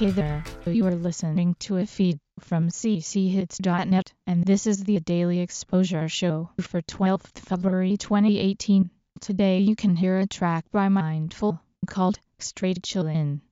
Hey there, you are listening to a feed from cchits.net, and this is the Daily Exposure Show for 12th February 2018. Today you can hear a track by Mindful called Straight Chillin'.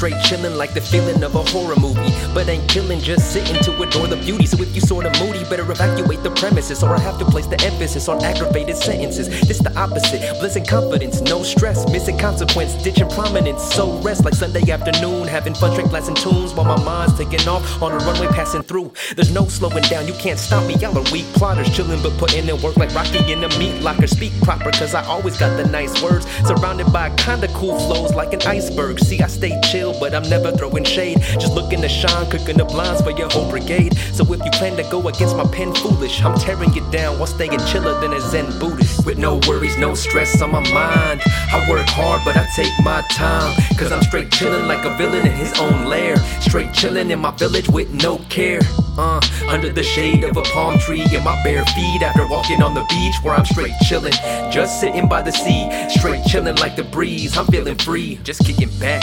Straight chillin' like the feeling of a horror movie. But ain't killin', just sitting to adore the beauty. So if you sorta moody, better evacuate the premises. Or I have to place the emphasis on aggravated sentences. This the opposite. Bliss and confidence, no stress, missing consequence, ditching prominence. So rest like Sunday afternoon, having fun, straight blasting tunes while my mind's taking off on a runway passing through. There's no slowing down, you can't stop me. Y'all are weak plotters, chillin' but putting in work like Rocky in a meat locker. Speak proper, cause I always got the nice words. Surrounded by kinda cool flows like an iceberg. See, I stay chill but I'm never throwing shade. Just looking to shine, cooking the blinds for your whole brigade. So if you plan to go against my pen foolish, I'm tearing you down while staying chiller than a Zen Buddhist. With no worries, no stress on my mind. I work hard, but I take my time. Cause I'm straight chillin' like a villain in his own lair. Straight chillin' in my village with no care. Uh, under the shade of a palm tree in my bare feet after walking on the beach where I'm straight chillin'. Just sitting by the sea, straight chillin' like the breeze. I'm feeling free, just kicking back.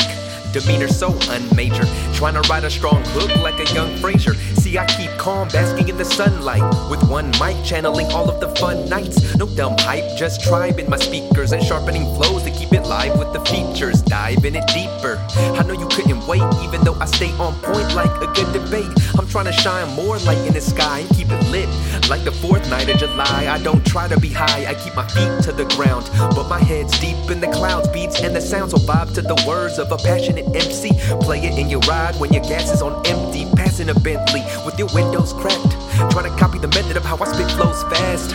Demeanor so unmajor. Trying to ride a strong hook like a young Frazier. See, I keep calm, basking in the sunlight. With one mic, channeling all of the fun nights. No dumb hype, just tribing my speakers and sharpening flows to keep it live with the features. Diving it deeper. I know you couldn't wait, even though I stay on point like a good debate. I'm trying to shine more light in the sky and keep it lit. Like the fourth night of July, I don't try to be high, I keep my feet to the ground. But my head's deep in the clouds, beats and the sounds will vibe to the words of a passionate MC. Play it in your ride when your gas is on empty. Passing a Bentley with your windows cracked. Trying to copy the method of how I spit flows fast.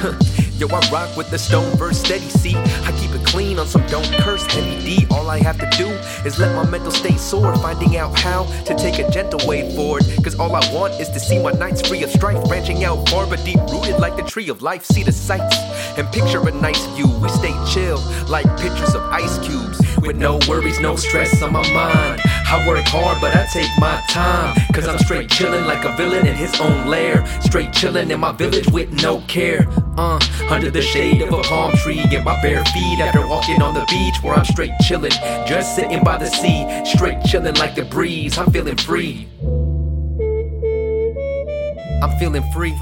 Yo, I rock with the stone verse steady. See, I keep it clean on some don't curse heavy D. All I have to do is let my mental stay sore, finding out how to take a gentle way forward. Cause all I want is to see my nights free of strife, branching out far but deep rooted like the tree of life. See the sights and picture a nice view. We stay chill like pictures of ice cubes with no worries, no stress on my mind. I work hard, but I take my time. Cause I'm straight chillin' like a villain in his own lair. Straight chillin' in my village with no care. Uh, under the shade of a palm tree, in my bare feet after walking on the beach where I'm straight chillin'. Just sitting by the sea, straight chillin' like the breeze. I'm feeling free. I'm feeling free.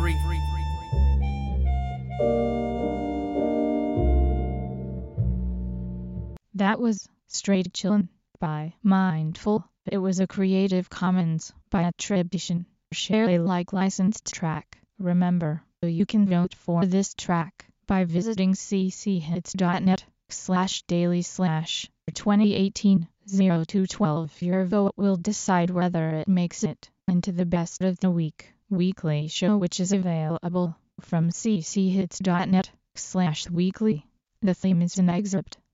That was Straight Chillin' by Mindful. It was a Creative Commons by attribution, share Alike licensed track. Remember, you can vote for this track by visiting cchits.net slash daily slash 2018 0212. Your vote will decide whether it makes it into the best of the week weekly show which is available from cchits.net slash weekly. The theme is an excerpt